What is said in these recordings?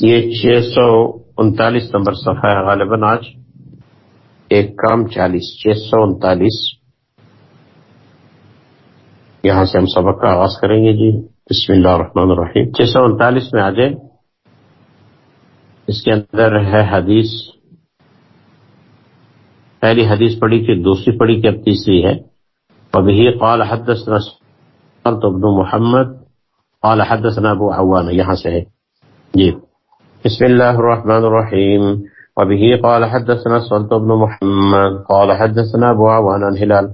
یہ چھ سو انتالیس نمبر صفحہ ہے غالباً آج۔ ایک کام چالیس، چھ سو انتالیس۔ یہاں سے ہم سبق کا آغاز کریں گے جی۔ بسم اللہ الرحمن الرحیم۔ چھ سو انتالیس میں آ جائے اس کے اندر ہے حدیث۔ پہلی حدیث پڑھی تھی، دوسری پڑھی کی اب تیسری ہے۔ ابھی قال حدثنا ابن محمد، قال حدثنا ابو عوان یہاں سے ہے۔ جی۔ بسم الله الرحمن الرحيم. وبه قال حدثنا صلت بن محمد قال حدثنا أبو عوان الهلال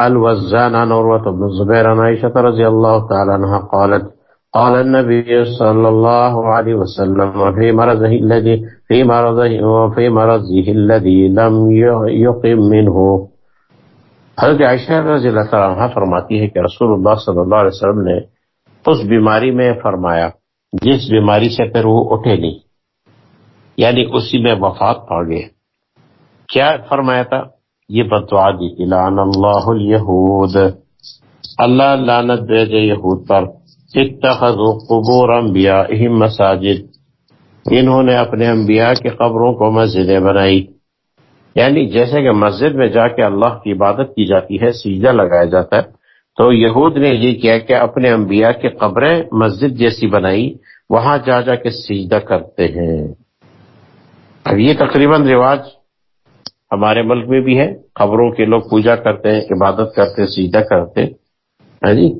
الوزان عن عروة بن الزبير عن عائشة رضي الله تعالى عنها قالت قال النبي صلى الله عليه وسلم في مرضه الذي في مرضه وفي مرضه الذي لم يقم منه. حضرت عائشہ رضی اللہ تعالیٰ عنہ فرماتی ہے کہ رسول اللہ صلی اللہ علیہ وسلم نے اس بیماری میں فرمایا۔ جس بیماری سے پھر وہ اٹھے نہیں یعنی اسی میں وفات پا گئے۔ کیا فرمایا تھا؟ یہ بدعا دی تھی لعن اللہ الیہود۔ اللہ لعنت دے دے یہود پر۔ اتخذوا قبور انبیائہم مساجد۔ انہوں نے اپنے انبیاء کے قبروں کو مسجدیں بنائی۔ یعنی جیسے کہ مسجد میں جا کے اللہ کی عبادت کی جاتی ہے سیدھا لگایا جاتا ہے، تو یہود نے یہ کیا کہ اپنے انبیاء کی قبریں مسجد جیسی بنائی۔ وہاں جا جا کے سیدھا کرتے ہیں۔ اب یہ تقریباً رواج ہمارے ملک میں بھی ہے۔ قبروں کے لوگ پوجا کرتے ہیں، عبادت کرتے ہیں سیدھا کرتے ہیں۔ ہاں جی؟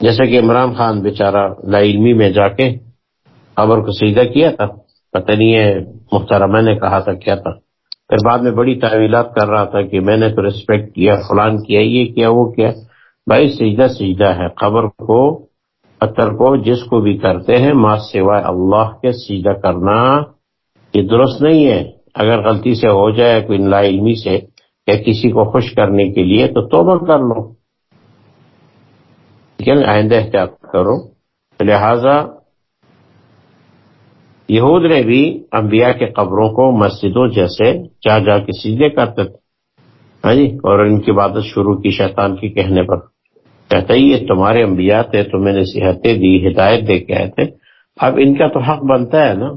جیسے کہ عمران خان بیچارہ لا علمی میں جا کے قبر کو سیدھا کیا تھا، پتہ نہیں ہے محترمہ نے کہا تھا، کیا تھا۔ پھر بعد میں بڑی تعویلات کر رہا تھا کہ میں نے تو ریسپیکٹ کیا، فلان کیا، یہ کیا، وہ کیا۔ بھائی سیدھا سیدھا ہے، قبر کو پتھر کو، جس کو بھی کرتے ہیں، ماں سوائے اللہ کے سیدھا کرنا یہ درست نہیں ہے۔ اگر غلطی سے ہو جائے، کوئی لا علمی سے یا کسی کو خوش کرنے کے لیے تو توبہ کر لو۔ لیکن آئندہ احتیاط کرو۔ لہذا یہود نے بھی انبیاء کے قبروں کو مسجدوں جیسے جا جا کے سیدھے کرتے تھے۔ ہاں جی اور ان کی عبادت شروع کی شیطان کی کہنے پر۔ کہتا ہی یہ تمہارے انبیاء تھے تمہیں نصیحتیں دی، ہدایت دے کے آئے تھے۔ اب ان کا تو حق بنتا ہے نا۔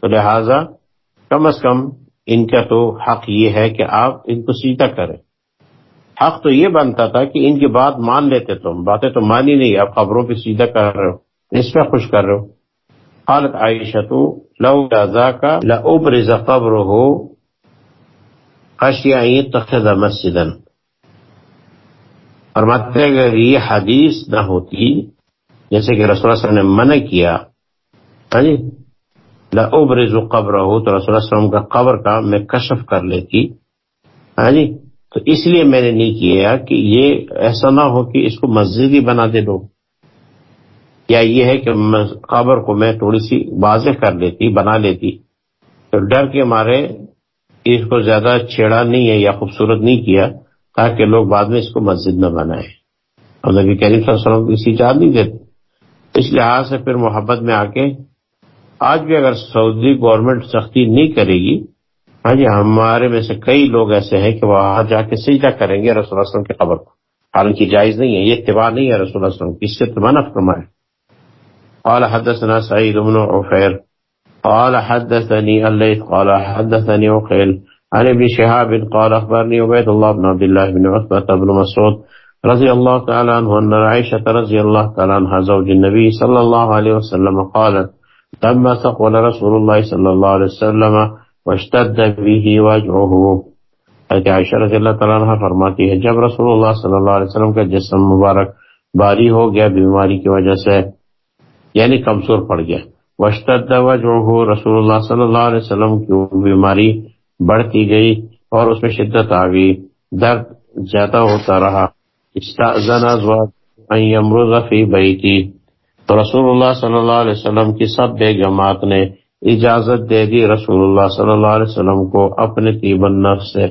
تو لہذا کم از کم ان کا تو حق یہ ہے کہ آپ ان کو سیدھا کریں۔ حق تو یہ بنتا تھا کہ ان کی بات مان لیتے تم، باتیں تو مانی نہیں، آپ خبروں پہ سیدھا کر رہے ہو، اس پہ خوش کر رہے ہو۔ حالت عائشہ تو لو رضا کا لبرز قبر ہو خشیا تخذ مسجد فرماتے اگر یہ حدیث نہ ہوتی، جیسے کہ رسول اللہ علیہ وسلم نے منع کیا ہاں جی؟ لبرز قبر ہو تو رسول اللہ علیہ وسلم کا قبر کا میں کشف کر لیتی ہاں جی؟ تو اس لیے میں نے نہیں کیا کہ یہ ایسا نہ ہو کہ اس کو مسجد ہی بنا دے لوگ یا یہ ہے کہ قبر کو میں تھوڑی سی واضح کر لیتی، بنا لیتی۔ تو ڈر کے مارے، اس کو زیادہ چھیڑا نہیں ہے یا خوبصورت نہیں کیا۔ تاکہ لوگ بعد میں اس کو مسجد میں بنائے اور نبی کریم صلی اللہ علیہ وسلم کسی چار نہیں دیتے۔ اس لحاظ سے پھر محبت میں آ کے آج بھی اگر سعودی گورنمنٹ سختی نہیں کرے گی ہاں جی ہمارے میں سے کئی لوگ ایسے ہیں کہ وہاں جا کے سجدہ کریں گے رسول اللہ وسلم کی خبر کو۔ حالانکہ جائز نہیں ہے، یہ اتباع نہیں ہے رسول اللہ وسلم کی۔ اس سے تمہارا فرمائے۔ قال حدثنا سعيد بن عفير قال حدثني الليث، قال حدثني عقيل عن ابن شهاب قال أخبرني عبيد الله بن عبد الله بن عثبة بن مسعود رضي الله تعالى عنه أن عائشة رضي الله تعالى عنها زوج النبي صلى الله عليه وسلم قالت لما ثقل رسول الله صلى الله عليه وسلم واشتد به وجعه. حضرت عائشہ رضی اللہ تعالیٰ عنہ فرماتی ہے جب رسول اللہ صلی اللہ علیہ وسلم کا جسم مبارک باری ہو گیا، بیماری کی وجہ سے یعنی کمزور پڑ گیا۔ وشتد جو رسول اللہ صلی اللہ علیہ وسلم کی بیماری بڑھتی گئی اور اس میں شدت آ گئی۔ درد زیادہ ہوتا رہا۔ فی بیتی۔ تو رسول اللہ صلی اللہ علیہ وسلم کی سب بیگمات نے اجازت دے دی رسول اللہ صلی اللہ علیہ وسلم کو اپنے طیب النفس سے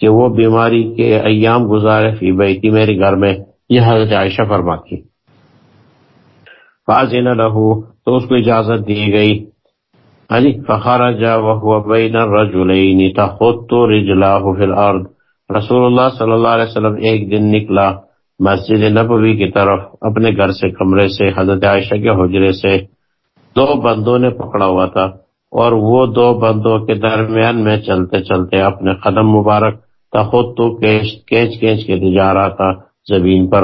کہ وہ بیماری کے ایام گزارے فی بیتی میرے گھر میں۔ یہ حضرت عائشہ فرماتی۔ فاضین لہو تو اس کو اجازت دی گئی۔ ہاں جی فخر جا وہ تخط رجلاه فی الارض. رسول اللہ صلی اللہ علیہ وسلم ایک دن نکلا مسجد نبوی کی طرف، اپنے گھر سے، کمرے سے، حضرت عائشہ کے حجرے سے۔ دو بندوں نے پکڑا ہوا تھا اور وہ دو بندوں کے درمیان میں چلتے چلتے اپنے قدم مبارک خود تو کینچ کینچ کے جا رہا تھا زمین پر۔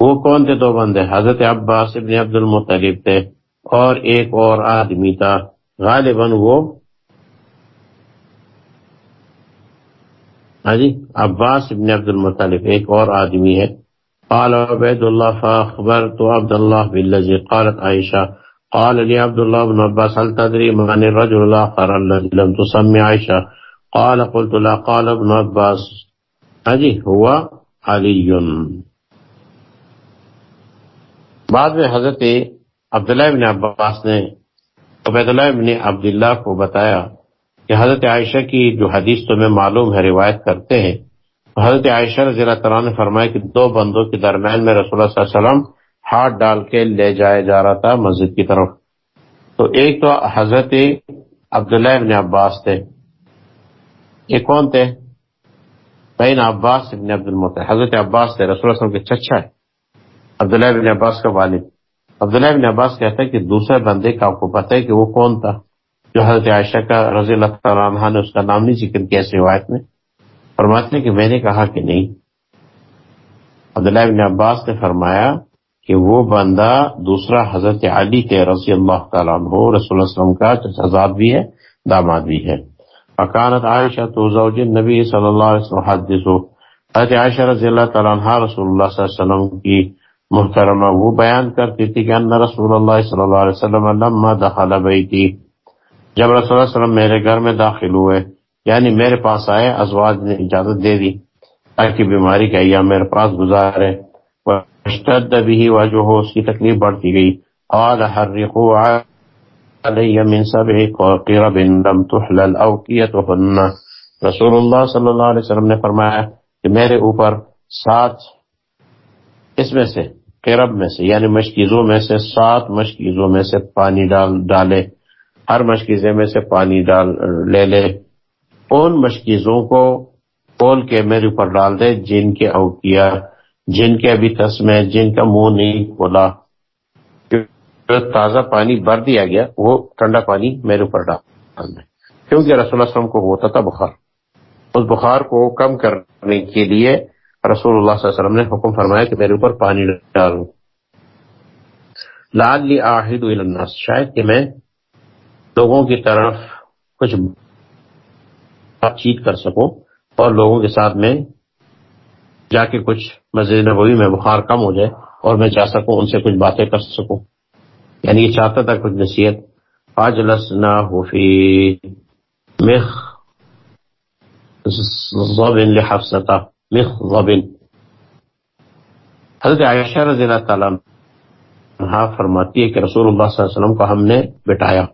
وہ کون تھے دو بندے؟ حضرت عباس ابن عبد المطلب تھے اور ایک اور آدمی تھا۔ غالباً وہ ہاں جی عباس ابن عبد المطلب ایک اور آدمی ہے۔ قال عبید اللہ فاخبر تو عبد اللہ باللزی قالت عائشہ، قال لي عبد الله بن عباس، هل تدري من الرجل الاخر الذي لم تسمي عائشة قال، قلت لا، قال ابن عباس۔ ہاں جی ہوا علی۔ بعد میں حضرت عبداللہ ابن عباس نے عبید اللہ ابن عبداللہ کو بتایا کہ حضرت عائشہ کی جو حدیث تمہیں معلوم ہے، روایت کرتے ہیں حضرت عائشہ رضی اللہ تعالیٰ نے فرمایا کہ دو بندوں کے درمیان میں رسول اللہ صلی اللہ علیہ وسلم ہاتھ ڈال کے لے جایا جا رہا تھا مسجد کی طرف۔ تو ایک تو حضرت عبداللہ ابن عباس تھے۔ یہ کون تھے؟ بین عباس ابن عبد المط حضرت عباس تھے، رسول اللہ وسلم کے چچا ہے عبداللہ ابن عباس کا والد۔ عبداللہ ابن عباس کہتا ہے کہ دوسرے بندے کا آپ کو پتہ ہے کہ وہ کون تھا جو حضرت عائشہ کا رضی اللہ تعالیٰ عنہ نے اس کا نام نہیں ذکر کیا اس روایت میں۔ فرماتے کہ میں نے کہا کہ نہیں۔ عبداللہ ابن عباس نے فرمایا کہ وہ بندہ دوسرا حضرت علی کے رضی اللہ تعالیٰ عنہ، رسول اللہ وسلم کا چزاد بھی ہے، داماد بھی ہے۔ فکانت عائشہ تو زوج نبی صلی اللہ علیہ وسلم حدث حضرت عائشہ رضی اللہ تعالیٰ عنہ رسول اللہ صلی اللہ علیہ وسلم کی محترمہ، وہ بیان کرتی تھی کہ ان رسول اللہ صلی اللہ علیہ وسلم لما دخل بیتی۔ جب رسول اللہ علیہ وسلم میرے گھر میں داخل ہوئے یعنی میرے پاس آئے، ازواج نے اجازت دے دی تاکہ بیماری کا ایام میرے پاس گزارے۔ اشتد بھی وجہ ہو اس کی تکلیف بڑھتی گئی۔ قال حرقوا علی من سبع قرب لم تحلل اوقیتهن رسول اللہ صلی اللہ علیہ وسلم نے فرمایا کہ میرے اوپر سات، اس میں سے قرب میں سے یعنی مشکیزوں میں سے سات مشکیزوں میں سے پانی ڈال، ڈالے، ہر مشکیزے میں سے پانی ڈال، لے لے۔ ان مشکیزوں کو کھول کے میرے اوپر ڈال دے، جن کے اوکیا جن کے ابھی تسمے جن کا منہ نہیں کھولا۔ تازہ پانی بھر دیا گیا، وہ ٹھنڈا پانی میرے اوپر ڈال دے۔ کیونکہ رسول اللہ وسلم کو ہوتا تھا بخار۔ اس بخار کو کم کرنے کے لیے رسول اللہ صلی اللہ علیہ وسلم نے حکم فرمایا کہ میرے اوپر پانی ڈالوں لال لی آہد الناس۔ شاید کہ میں لوگوں کی طرف کچھ بات چیت کر سکوں اور لوگوں کے ساتھ میں جا کے کچھ مسجد نبوی میں بخار کم ہو جائے اور میں چاہ سکوں، ان سے کچھ باتیں کر سکوں۔ یعنی یہ چاہتا تھا کچھ نصیحت۔ آج لسنا حفی مخ ضبن لحفظتا۔ مخضبن حضرت عائشہ رضی اللہ تعالیٰ فرماتی ہے کہ رسول اللہ صلی اللہ علیہ وسلم کو ہم نے بٹایا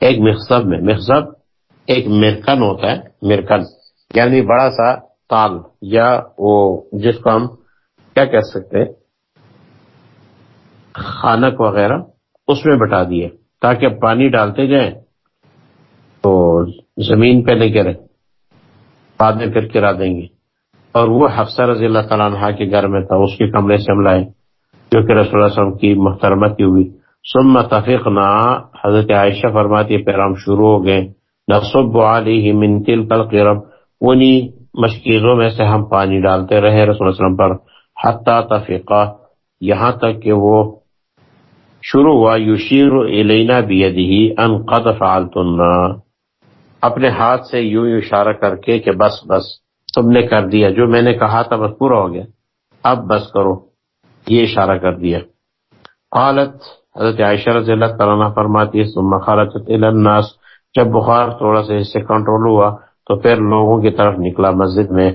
ایک مخصب میں، مخصب ایک مرکن ہوتا ہے، مرکن۔ یعنی بڑا سا تال یا وہ جس کو ہم کیا کہہ سکتے خانک وغیرہ، اس میں بٹا دیے تاکہ پانی ڈالتے جائیں۔ تو زمین پہ نہیں گرے بعد میں پھر کرا دیں گے۔ اور وہ حفصہ رضی اللہ تعالیٰ عنہ کے گھر میں تھا، اس کے کمرے سے ہم لائے، جو کہ رسول اللہ وسلم کی محترمہ کی ہوئی۔ ثم اتفقنا حضرت عائشہ فرماتی پھر ہم شروع ہو گئے۔ نصب علیہ من تلک القرب، انہی مشکیزوں میں سے ہم پانی ڈالتے رہے رسول اللہ علیہ وسلم پر۔ حتی تفقہ یہاں تک کہ وہ شروع ہوا یشیر الینا بیدہی ان قد فعلتنا۔ اپنے ہاتھ سے یوں اشارہ کر کے کہ بس بس۔ تم نے کر دیا، جو میں نے کہا تھا بس پورا ہو گیا۔ اب بس کرو۔ یہ اشارہ کر دیا۔ قالت، حضرت عائشہ رضی اللہ تعالیٰ فرماتی، ثم خرجت الناس۔ جب بخار تھوڑا سا اس سے کنٹرول ہوا، تو پھر لوگوں کی طرف نکلا مسجد میں۔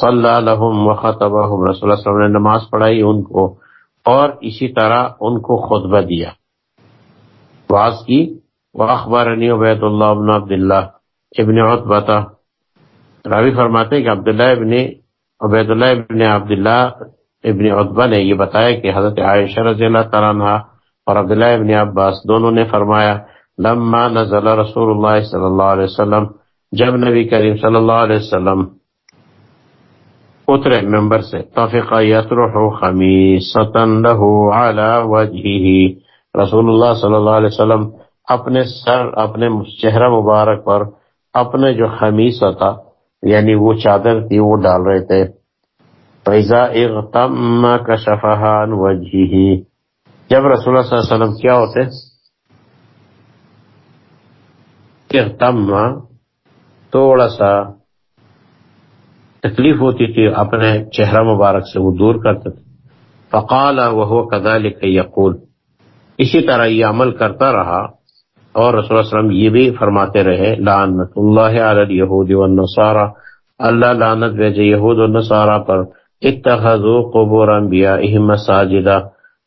صلی لهم وخطبهم۔ رسول اللہ صلی اللہ علیہ وسلم نے نماز پڑھائی ان کو، اور اسی طرح ان کو خطبہ دیا۔ واز کی واخبرنی عبید اللہ ابن عبداللہ ابن عطبہ راوی فرماتے کہ عبداللہ ابن عبید اللہ ابن عبداللہ ابن عطبہ نے یہ بتایا کہ حضرت عائشہ رضی اللہ تعالیٰ عنہ اور عبداللہ ابن عباس دونوں نے فرمایا، لما نزل رسول اللہ صلی اللہ علیہ وسلم، جب نبی کریم صلی اللہ علیہ وسلم اترے ممبر سے توفیق یسرح خمیصتا له وجهه رسول اللہ صلی اللہ علیہ وسلم اپنے سر، اپنے چہرہ مبارک پر اپنے جو خمیصہ تھا یعنی وہ چادر تھی، وہ ڈال رہے تھے۔ پیزا اغتم کشفہان وجہی جب رسول اللہ صلی اللہ علیہ وسلم کیا ہوتے؟ اغتم، تھوڑا سا تکلیف ہوتی تھی، اپنے چہرہ مبارک سے وہ دور کرتے تھے۔ فقال وہ كذلك یقول اسی طرح یہ عمل کرتا رہا۔ اور رسول اللہ علیہ وسلم یہ بھی فرماتے رہے، لعنت اللہ علی الیہود والنصارى۔ اللہ لعنت بھیجے یہود و نصارہ پر۔ اتخذوا قبور انبیائہم مساجدہ۔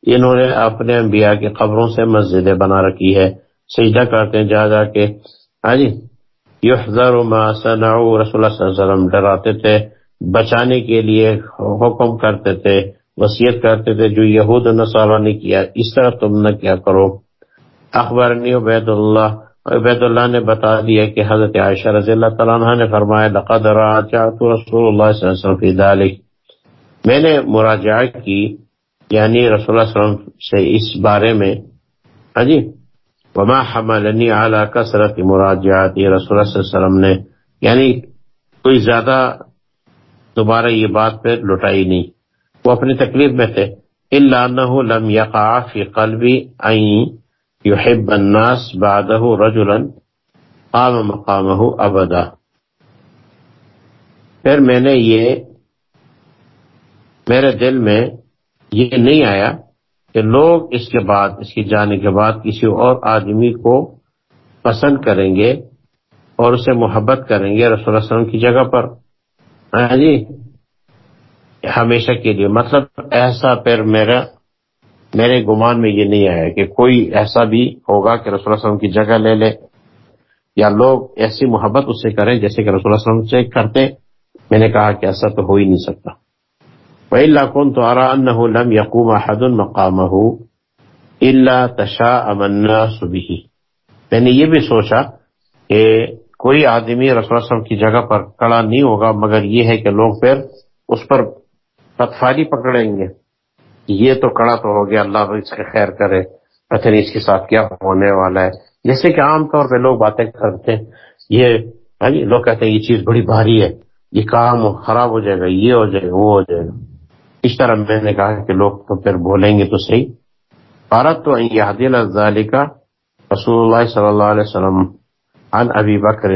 انہوں نے اپنے انبیاء کی قبروں سے مسجدیں بنا رکھی ہے سجدہ کرتے ہیں، جا جا کے۔ ہاں جی۔ یحذر ما صنعوا۔ رسول اللہ صلی اللہ علیہ وسلم ڈراتے تھے، بچانے کے لیے حکم کرتے تھے، وصیت کرتے تھے، جو یہود نصارہ نے کیا۔ اس طرح تم نہ کیا کرو۔ اخبرنی عبید اللہ عبید اللہ نے بتا دیا کہ حضرت عائشہ رضی اللہ تعالیٰ عنہ نے فرمایا، لقد راجعت رسول اللہ صلی اللہ علیہ وسلم فی ذلك میں نے مراجعہ کی یعنی رسول اللہ صلی اللہ علیہ وسلم سے اس بارے میں۔ ہاں جی؟ وما حملنی علی کثرت مراجعات رسول اللہ صلی اللہ علیہ وسلم نے۔ یعنی کوئی زیادہ دوبارہ یہ بات پہ لٹائی نہیں۔ وہ اپنی تکلیف میں تھے۔ الا انه لم يقع في قلبي ان يحب الناس بعده رجلا قام مقامه ابدا پھر میں نے یہ میرے دل میں یہ نہیں آیا کہ لوگ اس کے بعد، اس کی جانے کے بعد کسی اور آدمی کو پسند کریں گے اور اسے محبت کریں گے رسول اللہ علیہ وسلم کی جگہ پر۔ ہاں جی ہمیشہ کے لیے۔ مطلب ایسا پھر میرا میرے گمان میں یہ نہیں آیا کہ کوئی ایسا بھی ہوگا کہ رسول اللہ علیہ وسلم کی جگہ لے لے یا لوگ ایسی محبت اس سے کریں جیسے کہ رسول اللہ علیہ وسلم سے کرتے۔ میں نے کہا کہ ایسا تو ہو ہی نہیں سکتا۔ وَإِلَّا كُنْتُ أَرَىٰ أَنَّهُ لَمْ يَقُومَ أَحَدٌ مَقَامَهُ إِلَّا تَشَاءَمَ النَّاسُ بِهِ۔ میں نے یہ بھی سوچا کہ کوئی آدمی رسول اللہ علیہ وسلم کی جگہ پر کڑا نہیں ہوگا، مگر یہ ہے کہ لوگ پھر اس پر پتفاری پکڑیں گے۔ یہ تو کڑا تو ہو گیا، اللہ اس کے خیر کرے، پتہ نہیں اس کے ساتھ کیا ہونے والا ہے۔ جیسے کہ عام طور پہ لوگ باتیں کرتے ہیں، یہ ہاں جی، لوگ کہتے ہیں یہ چیز بڑی بھاری ہے، یہ کام خراب ہو جائے گا، یہ ہو جائے گا، وہ ہو جائے گا۔ اس طرح میں نے کہا کہ لوگ تو پھر بولیں گے تو صحیح۔ عورت تو کا رسول اللہ صلی اللہ علیہ وسلم عن ابی بکر۔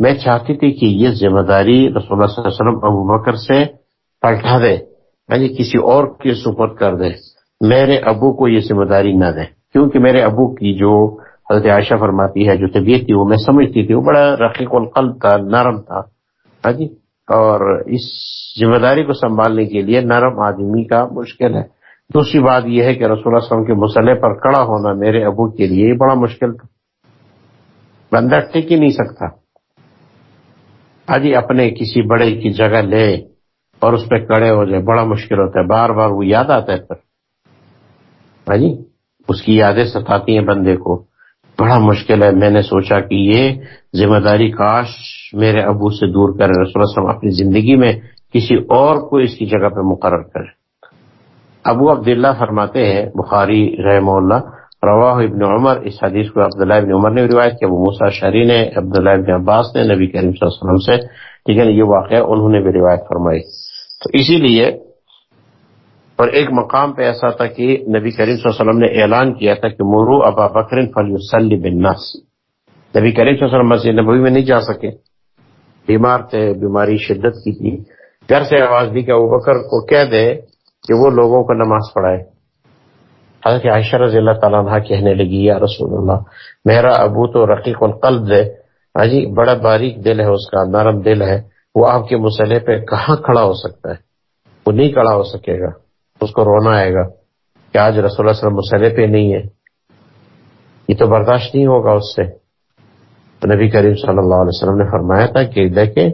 میں چاہتی تھی کہ یہ ذمہ داری رسول اللہ صلی اللہ علیہ وسلم ابو بکر سے پلٹا دے۔ یعنی کسی اور کے سپرد کر دے، میرے ابو کو یہ ذمہ داری نہ دے۔ کیونکہ میرے ابو کی جو حضرت عائشہ فرماتی ہے، جو طبیعت تھی، وہ میں سمجھتی تھی، وہ بڑا رقیق القلب تھا، نرم تھا۔ ہاں جی؟ اور اس ذمہ داری کو سنبھالنے کے لیے نرم آدمی کا مشکل ہے۔ دوسری بات یہ ہے کہ رسول اللہ علیہ وسلم کے مسئلے پر کڑا ہونا میرے ابو کے لیے یہ بڑا مشکل تھا۔ بندہ ٹک ہی نہیں سکتا۔ آجی اپنے کسی بڑے کی جگہ لے۔ اور اس پہ کڑے ہو جائے، بڑا مشکل ہوتا ہے۔ بار بار وہ یاد آتا ہے پھر۔ ہاں جی؟ اس کی یادیں ستاتی ہیں بندے کو۔ بڑا مشکل ہے۔ میں نے سوچا کہ یہ ذمہ داری کاش میرے ابو سے دور کرے، رسول اللہ اپنی زندگی میں کسی اور کو اس کی جگہ پہ مقرر کرے۔ ابو عبداللہ فرماتے ہیں، بخاری رحم اللہ، رواہ ابن عمر، اس حدیث کو عبداللہ ابن عمر نے روایت کیا، ابو موسا شری نے، عبداللہ ابن عباس نے، نبی کریم صلی اللہ علیہ وسلم سے۔ ٹھیک ہے یہ واقعہ انہوں نے بھی روایت فرمائی۔ تو اسی لیے اور ایک مقام پہ ایسا تھا کہ نبی کریم صلی اللہ علیہ وسلم نے اعلان کیا تھا کہ مرو ابا بکر فلی بن نبی کریم صلی اللہ علیہ وسلم مسجد نبوی میں نہیں جا سکے۔ بیمار تھے، بیماری شدت کی تھی۔ گھر سے آواز دی کہ ابو بکر کو کہہ دے کہ وہ لوگوں کو نماز پڑھائے۔ حضرت عائشہ رضی اللہ تعالیٰ عنہ کہنے لگی، یا رسول اللہ میرا ابو تو رقیق القلب ہے ہاں جی بڑا باریک دل ہے اس کا، نرم دل ہے۔ وہ آپ کے مسئلے پہ کہاں کھڑا ہو سکتا ہے؟ وہ نہیں کھڑا ہو سکے گا۔ اس کو رونا آئے گا کہ آج رسول اللہ وسلم مسئلے پہ نہیں ہے۔ یہ تو برداشت نہیں ہوگا اس سے۔ نبی کریم صلی اللہ علیہ وسلم نے فرمایا تھا کہ دیکھیں،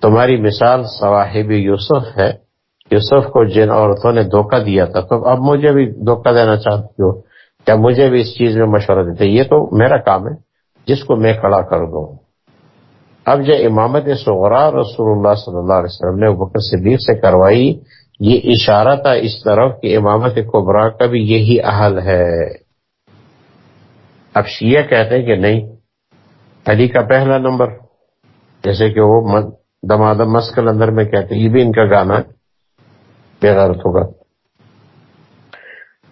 تمہاری مثال صواحب یوسف ہے۔ یوسف کو جن عورتوں نے دھوکہ دیا تھا، تو اب مجھے بھی دھوکہ دینا چاہتی ہو۔ کیا مجھے بھی اس چیز میں مشورہ دیتے؟ یہ تو میرا کام ہے۔ جس کو میں کڑا کر دوں۔ اب جو امامت سغرا رسول اللہ صلی اللہ علیہ وسلم نے بکر صدیق سے کروائی، یہ اشارہ تھا اس طرف کہ امامت کبرا کا بھی یہی احل ہے۔ اب شیعہ کہتے ہیں کہ نہیں، علی کا پہلا نمبر، جیسے کہ وہ دمادم مسکل اندر میں کہتے ہیں، یہ بھی ان کا گانا بے غیرت ہوگا۔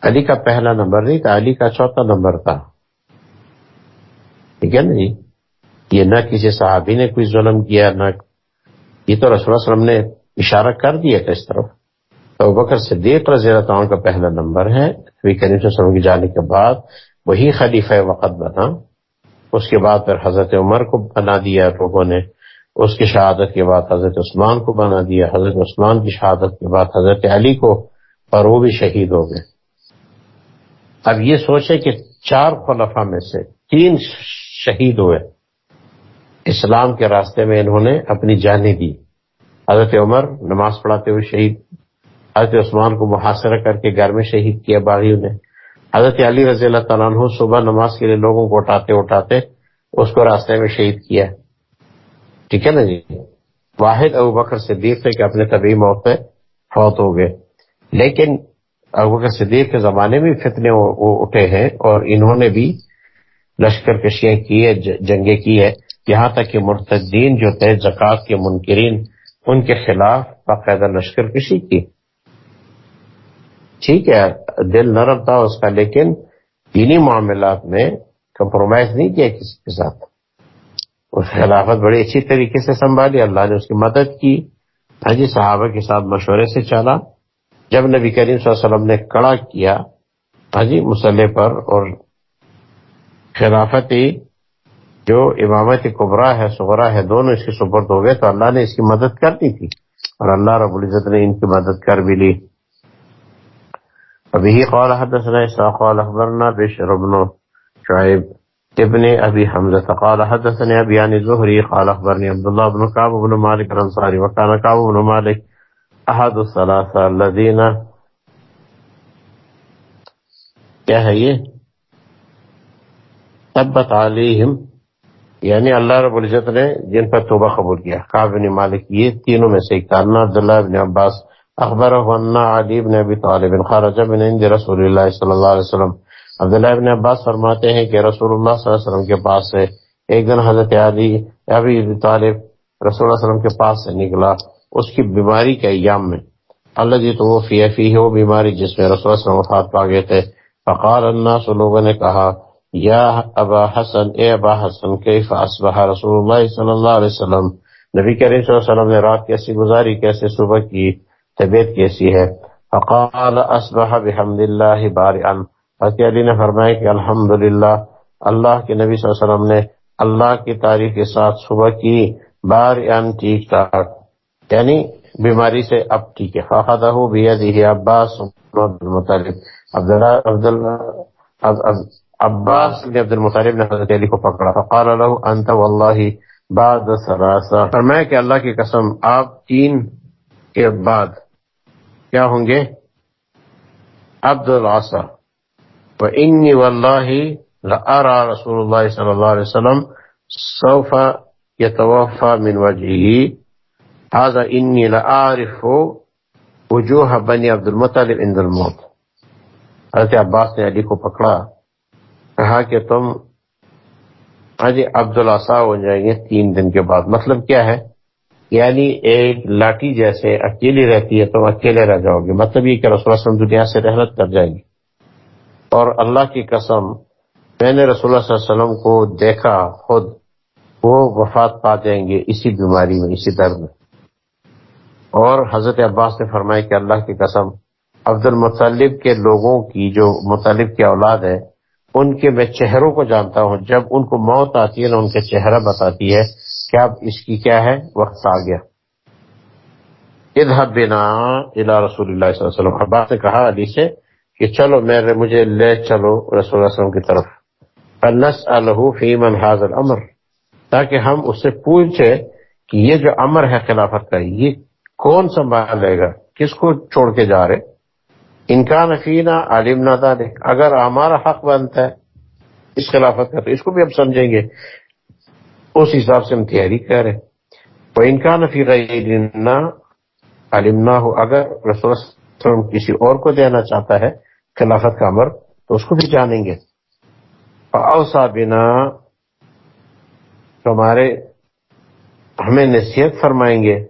علی کا پہلا نمبر نہیں تھا، علی کا چوتھا نمبر تھا۔ ٹھیک ہے نا جی؟ یہ نہ کسی صحابی نے کوئی ظلم کیا، نہ یہ تو رسول اللہ وسلم نے اشارہ کر دیا تھا اس طرف۔ تو بکر سے دیکھ رضی کا پہلا نمبر ہے۔ نبی کریم صلی اللہ علیہ وسلم کی جانے کے بعد وہی خلیفہ وقت بنا اس کے بعد پھر حضرت عمر کو بنا دیا لوگوں نے۔ اس کی شہادت کے بعد حضرت عثمان کو بنا دیا۔ حضرت عثمان کی شہادت کے بعد حضرت علی کو اور وہ بھی شہید ہو گئے۔ اب یہ سوچے کہ چار خلفہ میں سے تین شہید ہوئے۔ اسلام کے راستے میں انہوں نے اپنی جانیں دی حضرت عمر نماز پڑھاتے ہوئے شہید، حضرت عثمان کو محاصرہ کر کے گھر میں شہید کیا باغیوں نے۔ حضرت علی رضی اللہ تعالیٰ عنہ صبح نماز کے لیے لوگوں کو اٹھاتے اٹھاتے اس کو راستے میں شہید کیا۔ ٹھیک ہے نا جی؟ واحد ابو بکر صدیق تھے کہ اپنے طبی موت پہ فوت ہو گئے۔ لیکن ابو بکر صدیق کے زمانے میں فتنے اٹھے ہیں اور انہوں نے بھی لشکر کشیاں کی ہے جنگیں کی ہے یہاں تک کہ مرتدین جو تھے، زکوٰۃ کے منکرین، ان کے خلاف باقاعدہ لشکر کشی کی۔ ٹھیک ہے، دل نرم تھا اس کا، لیکن دینی معاملات میں کمپرومائز نہیں کیا کسی کے ساتھ۔ اس خلافت بڑی اچھی طریقے سے سنبھالی، اللہ نے اس کی مدد کی۔ حجی صحابہ کے ساتھ مشورے سے چلا۔ جب نبی کریم صلی اللہ علیہ وسلم نے کڑا کیا ہاں حجی مسلح پر اور خلافتی جو امامت قبرا ہے سغرا ہے، دونوں اس کے سپرد ہو گئے تو اللہ نے اس کی مدد کر دی تھی۔ اور اللہ رب العزت نے ان کی مدد کر بھی لی۔ ابھی قال حدثنا اسحاق، قال اخبرنا بشر بن شعيب ابن ابي حمزه قال حدثني ابي عن الزهري قال اخبرني عبد الله بن كعب بن مالك الانصاري وكان كعب بن مالك احد الثلاثه الذين کیا ہے یہ؟ تبت علیہم یعنی اللہ رب العزت نے جن پر توبہ قبول کیا۔ کعب بن مالک، یہ تینوں میں سے ایک تھا۔ عبداللہ بن عباس اخبر علی بن ابی طالب خارج بن عند رسول اللہ صلی اللہ علیہ وسلم۔ عبداللہ ابن عباس فرماتے ہیں کہ رسول اللہ صلی اللہ علیہ وسلم کے پاس سے ایک دن حضرت علی ابی طالب رسول اللہ علیہ وسلم کے پاس سے نکلا۔ اس کی بیماری کے ایام میں۔ اللہ جی تو وہ فی فی ہے وہ بیماری جس میں رسول صلی اللہ علیہ وسلم وفات پا گئے تھے۔ فقال الناس، لوگوں نے کہا یا ابا حسن، اے ابا حسن، کیف اصبح رسول اللہ صلی اللہ علیہ وسلم؟ نبی کریم صلی اللہ علیہ وسلم نے رات کیسی گزاری کیسے صبح کی، طبیعت کیسی ہے؟ فقال اصبح بحمد اللہ بارئا۔ حضرت علی نے فرمایا کہ الحمدللہ، اللہ کے نبی صلی اللہ علیہ وسلم نے اللہ کی تعریف کے ساتھ صبح کی، بارئا ٹھیک ٹھاک۔ یعنی بیماری سے اب ٹھیک ہے۔ فاخذہ بیدہ عباس بن عبد المطلب عبداللہ عباس بن عبد المطلب نے حضرت علی کو پکڑا، فقال له انت والله بعد ثلاثه فرمایا کہ اللہ کی قسم، آپ تین کے بعد کیا ہوں گے؟ عبد العصا و انی واللہ لارى رسول اللہ صلی اللہ علیہ وسلم سوف يتوفى من وجهه هذا انی لعارف وجوہ بنی عبد المطلب عند الموت۔ حضرت عباس نے علی کو پکڑا۔ کہا کہ تم حجی عبد العصا ہو جائیں گے تین دن کے بعد۔ مطلب کیا ہے؟ یعنی ایک لاٹھی جیسے اکیلی رہتی ہے تم اکیلے رہ جاؤ گے۔ مطلب یہ کہ رسول اللہ دنیا سے رحلت کر جائیں گے۔ اور اللہ کی قسم، میں نے رسول اللہ صلی اللہ علیہ وسلم کو دیکھا، خود وہ وفات پا جائیں گے اسی بیماری میں، اسی درد میں۔ اور حضرت عباس نے فرمایا کہ اللہ کی قسم عبد المطلب کے لوگوں کی، جو مطلب کی اولاد ہے ان کے میں چہروں کو جانتا ہوں۔ جب ان کو موت آتی ہے نا ان کے چہرہ بتاتی ہے کہ اب اس کی کیا ہے؟ وقت آ گیا۔ ادھر بنا الا رسول اللہ صلی اللہ علیہ وسلم۔ عباس نے کہا علی سے کہ چلو میرے مجھے لے چلو رسول اللہ علیہ وسلم کی طرف۔ نس فیمن حاضر امر تاکہ ہم اس سے پوچھے کہ یہ جو امر ہے خلافت کا، یہ کون سنبھالے گا؟ کس کو چھوڑ کے جا رہے؟ انکان فینا عالم نہ اگر ہمارا حق بنتا ہے، اس خلافت کا تو اس کو بھی اب سمجھیں گے۔ اس حساب سے ہم تیاری کریں وہ انکان نفی علمنا ہو۔ اگر رسول وسلم کسی اور کو دینا چاہتا ہے خلافت کا امر، تو اس کو بھی جانیں گے۔ اوسا بنا، ہمارے، ہمیں نصیحت فرمائیں گے۔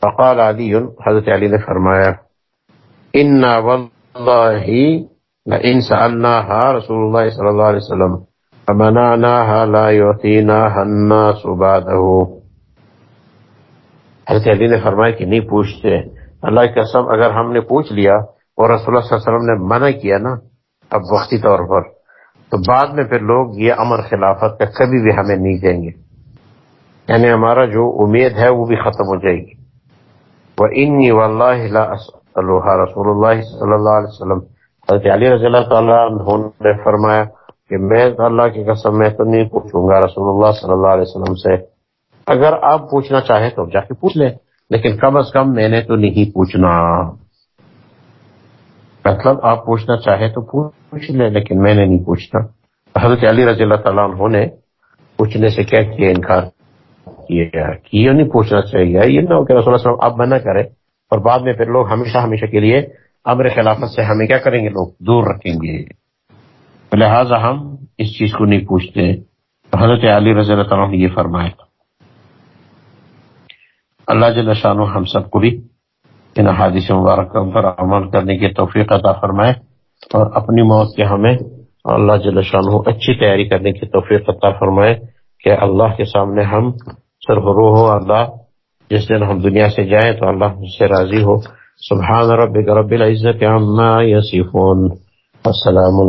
فقال علی، حضرت علی نے فرمایا ان واللہ لئن سألناها رسول اللہ صلی اللہ علیہ وسلم. فمنعناها لا يعطيناها الناس بعده. حضرت علی نے فرمایا کہ نہیں پوچھتے. اللہ کی قسم اگر ہم نے پوچھ لیا اور رسول اللہ صلی اللہ علیہ وسلم نے منع کیا نا، اب وقتی طور پر، تو بعد میں پھر لوگ یہ امر خلافت کا کبھی بھی ہمیں نہیں دیں گے۔ یعنی ہمارا جو امید ہے وہ بھی ختم ہو جائے گی۔ وہ انی اللہ رسول اللہ صلی اللہ علیہ وسلم۔ حضرت علی رضی اللہ تعالیٰ نے فرمایا کہ میں اللہ کی قسم میں تو نہیں پوچھوں گا رسول اللہ صلی اللہ علیہ وسلم سے۔ اگر آپ پوچھنا چاہیں تو جا کے پوچھ لیں، لیکن کم از کم میں نے تو نہیں پوچھنا۔ مطلب آپ پوچھنا چاہیں تو پوچھ لیں، لیکن میں نے نہیں پوچھنا۔ حضرت علی رضی اللہ تعالیٰ عنہ نے پوچھنے سے کیا کیا انکار کیا کہ یہ نہیں پوچھنا چاہیے؟ یہ نہ ہو کہ رسول اللہ وسلم اب منع کرے۔ اور بعد میں پھر لوگ ہمیشہ ہمیشہ کے لیے امر خلافت سے ہمیں کیا کریں گے؟ لوگ دور رکھیں گے۔ لہٰذا ہم اس چیز کو نہیں پوچھتے۔ حضرت علی رضی اللہ تعالیٰ نے یہ فرمایا تھا۔ اللہ جل شانو ہم سب کو بھی ان حادث مبارک پر عمل کرنے کی توفیق عطا فرمائے اور اپنی موت کے ہمیں اللہ جل شانو اچھی تیاری کرنے کی توفیق عطا فرمائے کہ اللہ کے سامنے ہم سربرو ہو اللہ جس دن ہم دنیا سے جائیں تو اللہ مجھ سے راضی ہو سبحان ربک رب العزت عما یصفون السلام